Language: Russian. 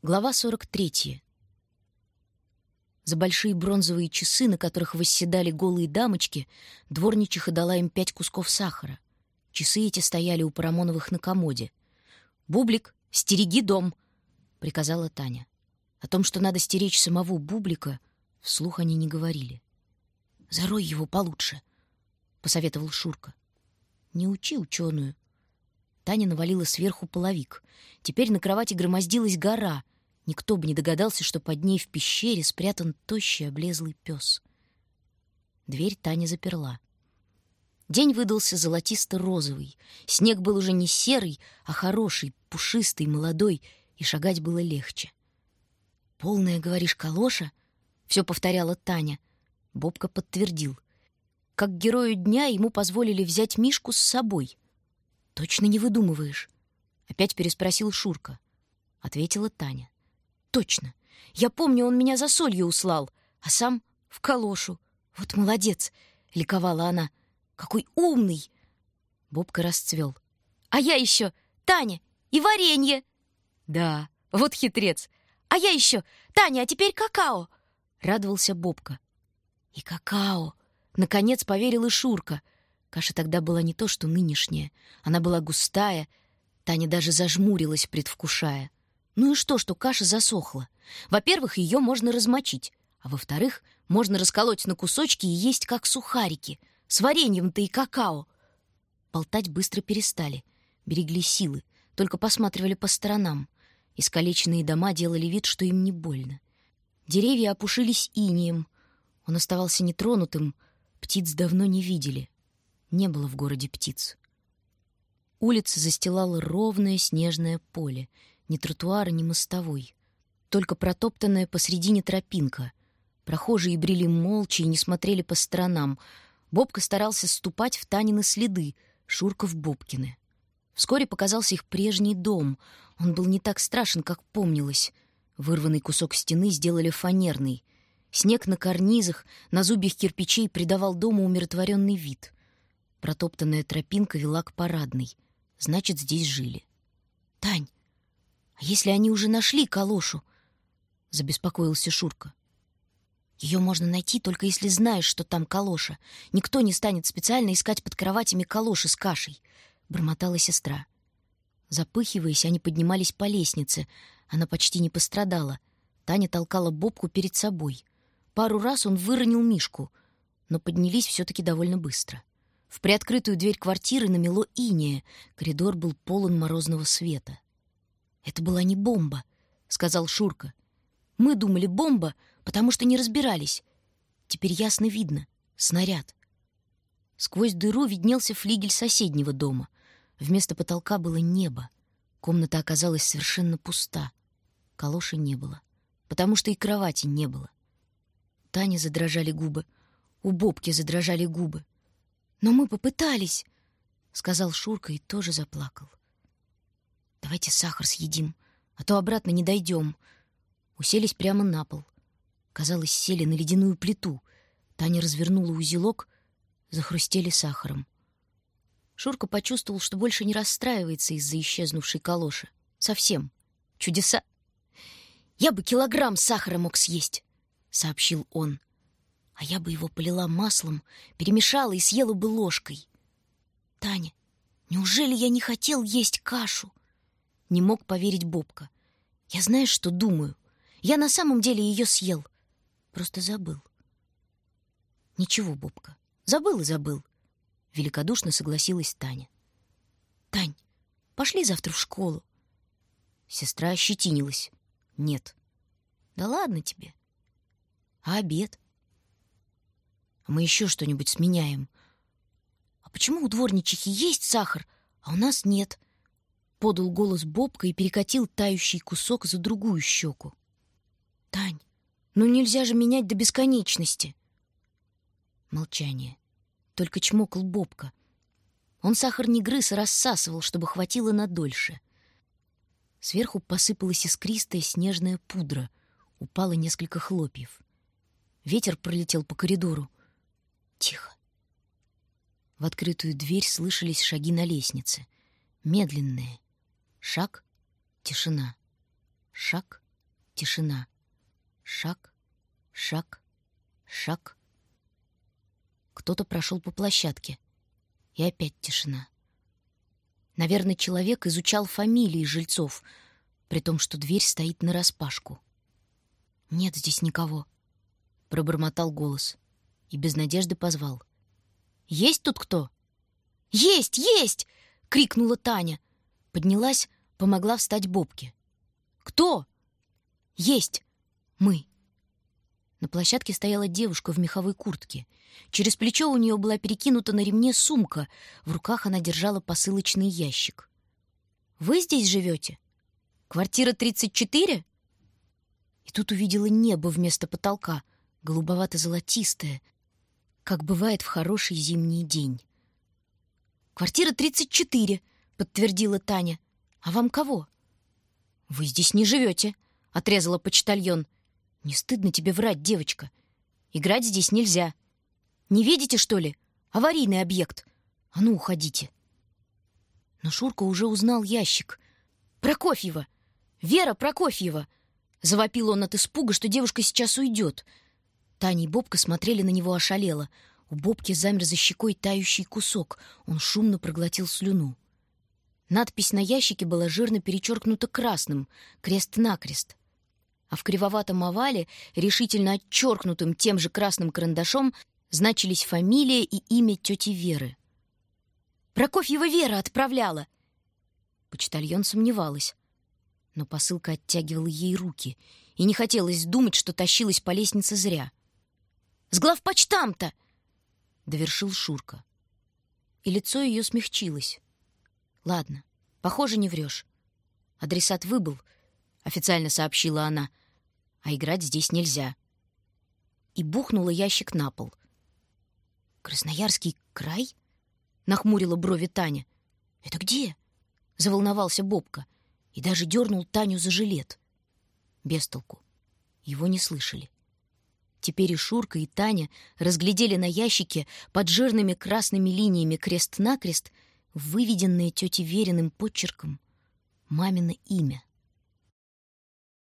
Глава 43. За большие бронзовые часы, на которых восседали голые дамочки, дворничиха дала им пять кусков сахара. Часы эти стояли у Парамоновых на комоде. «Бублик, стереги дом!» — приказала Таня. О том, что надо стеречь самого Бублика, вслух они не говорили. «Зарой его получше», — посоветовал Шурка. «Не учи ученую», Таня навалила сверху половик. Теперь на кровати громоздилась гора. Никто бы не догадался, что под ней в пещере спрятан тощий облезлый пес. Дверь Таня заперла. День выдался золотисто-розовый. Снег был уже не серый, а хороший, пушистый, молодой, и шагать было легче. «Полная, говоришь, калоша?» — все повторяла Таня. Бобка подтвердил. Как герою дня ему позволили взять Мишку с собой — «Точно не выдумываешь?» Опять переспросил Шурка. Ответила Таня. «Точно. Я помню, он меня за солью услал, а сам в калошу. Вот молодец!» — ликовала она. «Какой умный!» Бобка расцвел. «А я еще, Таня, и варенье!» «Да, вот хитрец! А я еще, Таня, а теперь какао!» — радовался Бобка. «И какао!» — наконец поверил и Шурка — Каша тогда была не то, что нынешняя. Она была густая. Таня даже зажмурилась, предвкушая. Ну и что, что каша засохла? Во-первых, ее можно размочить. А во-вторых, можно расколоть на кусочки и есть как сухарики. С вареньем-то и какао. Болтать быстро перестали. Берегли силы. Только посматривали по сторонам. Искалеченные дома делали вид, что им не больно. Деревья опушились инием. Он оставался нетронутым. Птиц давно не видели. Не было в городе птиц. Улица застилала ровное снежное поле, ни тротуара, ни мостовой. Только протоптанная посредине тропинка. Прохожие брели молча и не смотрели по сторонам. Бобка старался ступать в Танины следы, Шурка в Бобкины. Вскоре показался их прежний дом. Он был не так страшен, как помнилось. Вырванный кусок стены сделали фанерный. Снег на карнизах, на зубьях кирпичей придавал дому умиротворенный вид. Протоптанная тропинка вела к парадной. Значит, здесь жили. «Тань, а если они уже нашли калошу?» — забеспокоился Шурка. Ее можно найти, только если знаешь, что там калоша. Никто не станет специально искать под кроватями калоши с кашей», — бормотала сестра. Запыхиваясь, они поднимались по лестнице. Она почти не пострадала. Таня толкала Бобку перед собой. Пару раз он выронил Мишку, но поднялись все-таки довольно быстро. В приоткрытую дверь квартиры намело инея. Коридор был полон морозного света. «Это была не бомба», — сказал Шурка. «Мы думали, бомба, потому что не разбирались. Теперь ясно видно. Снаряд». Сквозь дыру виднелся флигель соседнего дома. Вместо потолка было небо. Комната оказалась совершенно пуста. Калоши не было, потому что и кровати не было. Таня задрожали губы. У Бобки задрожали губы. «Но мы попытались», — сказал Шурка и тоже заплакал. «Давайте сахар съедим, а то обратно не дойдем». Уселись прямо на пол. Казалось, сели на ледяную плиту. Таня развернула узелок, захрустели сахаром. Шурка почувствовал, что больше не расстраивается из-за исчезнувшей калоши. Совсем. Чудеса. «Я бы килограмм сахара мог съесть», — сообщил он а я бы его полила маслом, перемешала и съела бы ложкой. Таня, неужели я не хотел есть кашу? Не мог поверить Бобка. Я знаешь, что думаю? Я на самом деле ее съел. Просто забыл. Ничего, Бобка, забыл и забыл. Великодушно согласилась Таня. Тань, пошли завтра в школу. Сестра ощетинилась. Нет. Да ладно тебе. А обед? Мы еще что-нибудь сменяем. А почему у дворничихи есть сахар, а у нас нет? Подал голос Бобка и перекатил тающий кусок за другую щеку. Тань, ну нельзя же менять до бесконечности. Молчание. Только чмокал Бобка. Он сахар не грыз, а рассасывал, чтобы хватило на дольше. Сверху посыпалась искристая снежная пудра. Упало несколько хлопьев. Ветер пролетел по коридору. Тихо. В открытую дверь слышались шаги на лестнице. Медленные. Шаг — тишина. Шаг Тишина. Шаг, шаг, шаг. Кто-то прошел по площадке. И опять тишина. Наверное, человек изучал фамилии жильцов, при том, что дверь стоит нараспашку. «Нет здесь никого», — пробормотал голос и без надежды позвал. «Есть тут кто?» «Есть, есть!» — крикнула Таня. Поднялась, помогла встать Бобке. «Кто?» «Есть! Мы!» На площадке стояла девушка в меховой куртке. Через плечо у нее была перекинута на ремне сумка. В руках она держала посылочный ящик. «Вы здесь живете? Квартира 34?» И тут увидела небо вместо потолка, голубовато-золотистое, как бывает в хороший зимний день. «Квартира 34», — подтвердила Таня. «А вам кого?» «Вы здесь не живете», — отрезала почтальон. «Не стыдно тебе врать, девочка? Играть здесь нельзя. Не видите, что ли? Аварийный объект. А ну, уходите». Но Шурка уже узнал ящик. «Прокофьева! Вера Прокофьева!» Завопил он от испуга, что девушка сейчас уйдет. Таня и Бобка смотрели на него ошалело. У Бобки замер за щекой тающий кусок. Он шумно проглотил слюну. Надпись на ящике была жирно перечеркнута красным, крест-накрест. А в кривоватом овале, решительно отчеркнутым тем же красным карандашом, значились фамилия и имя тети Веры. «Прокофьева Вера отправляла!» Почтальон сомневалась, но посылка оттягивала ей руки, и не хотелось думать, что тащилась по лестнице зря. «С главпочтам-то!» — довершил Шурка. И лицо ее смягчилось. Ладно, похоже, не врешь. Адресат выбыл, официально сообщила она. А играть здесь нельзя. И бухнула ящик на пол. Красноярский край? Нахмурила брови Таня. Это где? Заволновался Бобка и даже дернул Таню за жилет. Без толку. Его не слышали. Теперь и Шурка, и Таня разглядели на ящике под жирными красными линиями крест-накрест — выведенное тетей Вериным почерком мамино имя.